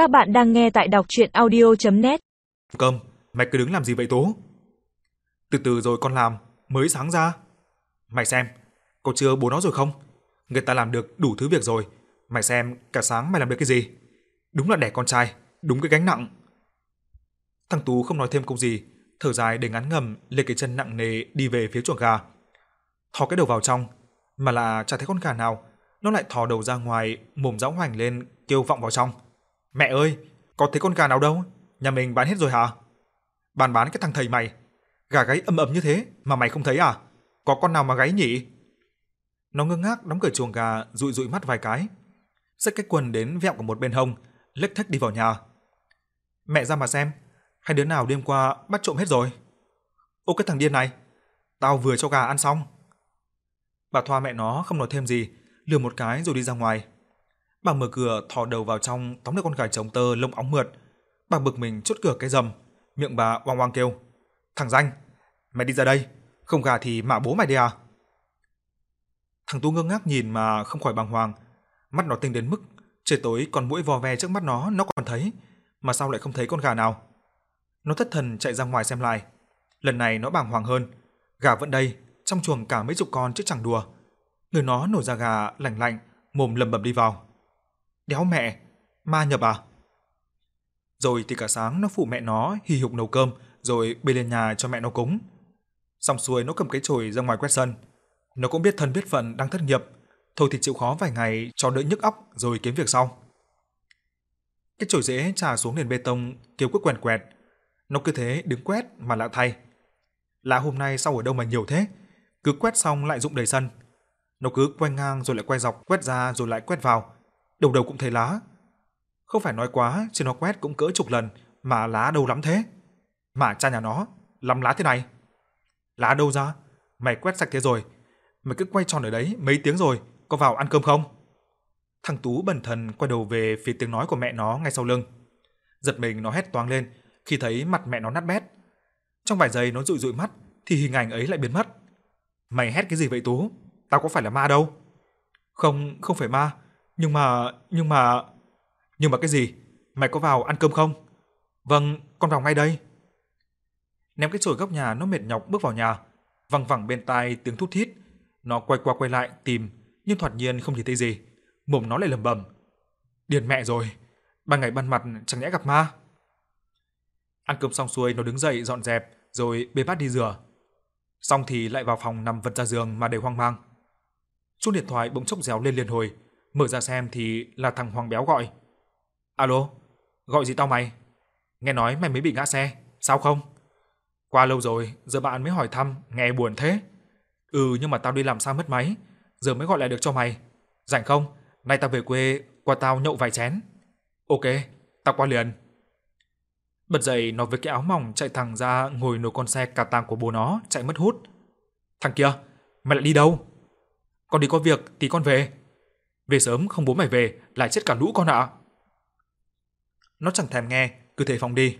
Các bạn đang nghe tại đọc audio net Cầm, mày cứ đứng làm gì vậy tố? Từ từ rồi con làm, mới sáng ra. Mày xem, có chưa bố nó rồi không? Người ta làm được đủ thứ việc rồi. Mày xem, cả sáng mày làm được cái gì? Đúng là đẻ con trai, đúng cái gánh nặng. Thằng Tú không nói thêm câu gì, thở dài để ngắn ngầm lê cái chân nặng nề đi về phía chuồng gà. Thò cái đầu vào trong, mà là chả thấy con gà nào, nó lại thò đầu ra ngoài, mồm giáo hoành lên, kêu vọng vào trong. Mẹ ơi, có thấy con gà nào đâu? Nhà mình bán hết rồi hả? Bán bán cái thằng thầy mày. Gà gáy ầm ầm như thế mà mày không thấy à? Có con nào mà gáy nhỉ? Nó ngơ ngác đóng cửa chuồng gà, dụi dụi mắt vài cái. Xách cái quần đến vẹo của một bên hông, lếch thếch đi vào nhà. Mẹ ra mà xem, hai đứa nào đêm qua bắt trộm hết rồi. Ô cái thằng điên này, tao vừa cho gà ăn xong. Bà Thoa mẹ nó không nói thêm gì, lườm một cái rồi đi ra ngoài. Bà mở cửa thò đầu vào trong tóm được con gà trống tơ lông óng mượt. Bà bực mình chốt cửa cái rầm, miệng bà oang oang kêu: "Thằng danh, mày đi ra đây, không gà thì mạ bố mày đi à?" Thằng Tu ngơ ngác nhìn mà không khỏi bàng hoàng, mắt nó tinh đến mức trời tối còn mũi vò ve trước mắt nó nó còn thấy, mà sao lại không thấy con gà nào? Nó thất thần chạy ra ngoài xem lại. Lần này nó bàng hoàng hơn, gà vẫn đây, trong chuồng cả mấy chục con chứ chẳng đùa. Người nó nổi ra gà lạnh lạnh, mồm lầm bầm đi vào. Đéo mẹ, ma nhập à? Rồi thì cả sáng nó phụ mẹ nó hì hục nấu cơm rồi bê lên nhà cho mẹ nó cúng. Xong xuôi nó cầm cái chổi ra ngoài quét sân. Nó cũng biết thân biết phận đang thất nghiệp, thôi thì chịu khó vài ngày cho đỡ nhức óc rồi kiếm việc sau. Cái chổi rễ trà xuống nền bê tông kêu quất quèn quẹt. Nó cứ thế đứng quét mà lạ thay. Lạ hôm nay sao ở đâu mà nhiều thế? Cứ quét xong lại rụng đầy sân. Nó cứ quay ngang rồi lại quay dọc, quét ra rồi lại quét vào. Đầu đầu cũng thấy lá. Không phải nói quá, chứ nó quét cũng cỡ chục lần mà lá đâu lắm thế. Mà cha nhà nó, lắm lá thế này. Lá đâu ra? Mày quét sạch thế rồi. Mày cứ quay tròn ở đấy mấy tiếng rồi, có vào ăn cơm không? Thằng Tú bần thần quay đầu về phía tiếng nói của mẹ nó ngay sau lưng. Giật mình nó hét toáng lên khi thấy mặt mẹ nó nát bét. Trong vài giây nó dụi dụi mắt thì hình ảnh ấy lại biến mất. Mày hét cái gì vậy Tú? Tao có phải là ma đâu. Không, không phải ma, nhưng mà, nhưng mà... Nhưng mà cái gì? Mày có vào ăn cơm không? Vâng, con vào ngay đây. Ném cái chổi góc nhà nó mệt nhọc bước vào nhà, văng vẳng bên tai tiếng thút thít. Nó quay qua quay lại tìm, nhưng thoạt nhiên không thấy gì. Mồm nó lại lẩm bẩm. Điên mẹ rồi, ban ngày ban mặt chẳng nhẽ gặp ma. Ăn cơm xong xuôi nó đứng dậy dọn dẹp rồi bê bát đi rửa. Xong thì lại vào phòng nằm vật ra giường mà đầy hoang mang. Chuông điện thoại bỗng chốc réo lên liền hồi, mở ra xem thì là thằng Hoàng béo gọi. "Alo, gọi gì tao mày? Nghe nói mày mới bị ngã xe, sao không? Qua lâu rồi, giờ bạn mới hỏi thăm, nghe buồn thế." "Ừ, nhưng mà tao đi làm sao mất máy, giờ mới gọi lại được cho mày. Rảnh không? Nay tao về quê, qua tao nhậu vài chén." "Ok, tao qua liền." Bật dậy nó với cái áo mỏng chạy thẳng ra ngồi nổ con xe cà tàng của bố nó chạy mất hút. "Thằng kia, mày lại đi đâu?" "Con đi có việc tí con về." "Về sớm không bố mày về, lại chết cả lũ con ạ." Nó chẳng thèm nghe, cứ thế phóng đi.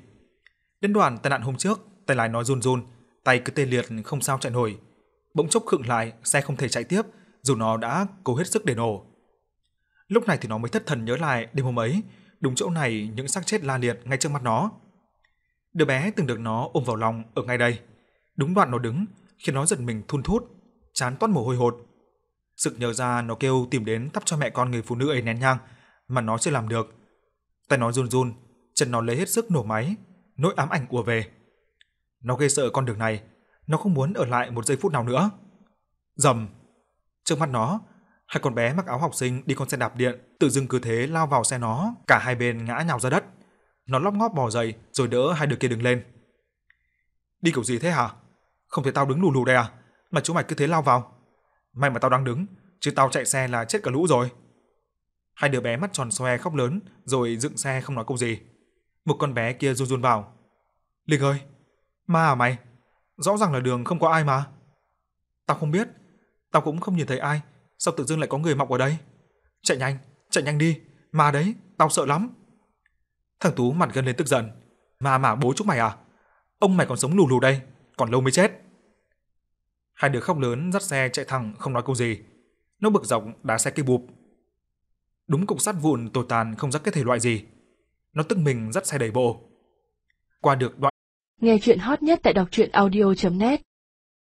Đến đoạn tai nạn hôm trước, tay lái nó run run, tay cứ tê liệt không sao chạy nổi. Bỗng chốc khựng lại, xe không thể chạy tiếp, dù nó đã cố hết sức để nổ. Lúc này thì nó mới thất thần nhớ lại đêm hôm ấy, đúng chỗ này những xác chết la liệt ngay trước mắt nó. Đứa bé từng được nó ôm vào lòng ở ngay đây. Đúng đoạn nó đứng, khiến nó giật mình thun thút, chán toát mồ hôi hột. Sực nhớ ra nó kêu tìm đến thắp cho mẹ con người phụ nữ ấy nén nhang, mà nó chưa làm được. Tay nó run run, chân nó lấy hết sức nổ máy, nỗi ám ảnh ùa về. Nó ghê sợ con đường này, nó không muốn ở lại một giây phút nào nữa. Rầm. Trước mắt nó, hai con bé mặc áo học sinh đi con xe đạp điện, tự dưng cứ thế lao vào xe nó, cả hai bên ngã nhào ra đất. Nó lóc ngóp bò dậy rồi đỡ hai đứa kia đứng lên. Đi kiểu gì thế hả? Không thể tao đứng lù lù đây à? Mà chú mày cứ thế lao vào. May mà tao đang đứng, chứ tao chạy xe là chết cả lũ rồi. Hai đứa bé mắt tròn xoe khóc lớn rồi dựng xe không nói câu gì. Một con bé kia run run vào. Linh ơi, ma à mày? Rõ ràng là đường không có ai mà. Tao không biết, tao cũng không nhìn thấy ai, sao tự dưng lại có người mọc ở đây? Chạy nhanh, chạy nhanh đi, ma đấy, tao sợ lắm. Thằng Tú mặt gần lên tức giận. Ma mà bố chúng mày à? Ông mày còn sống lù lù đây, còn lâu mới chết. Hai đứa khóc lớn dắt xe chạy thẳng, không nói câu gì. Nó bực dọc đá xe cây bụp. Đúng cục sắt vụn tồi tàn không dắt cái thể loại gì. nó tức mình dắt xe đẩy bộ. Qua được đoạn Nghe chuyện hot nhất tại đọc truyện audio.net